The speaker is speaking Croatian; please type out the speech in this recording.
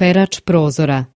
perač prozora.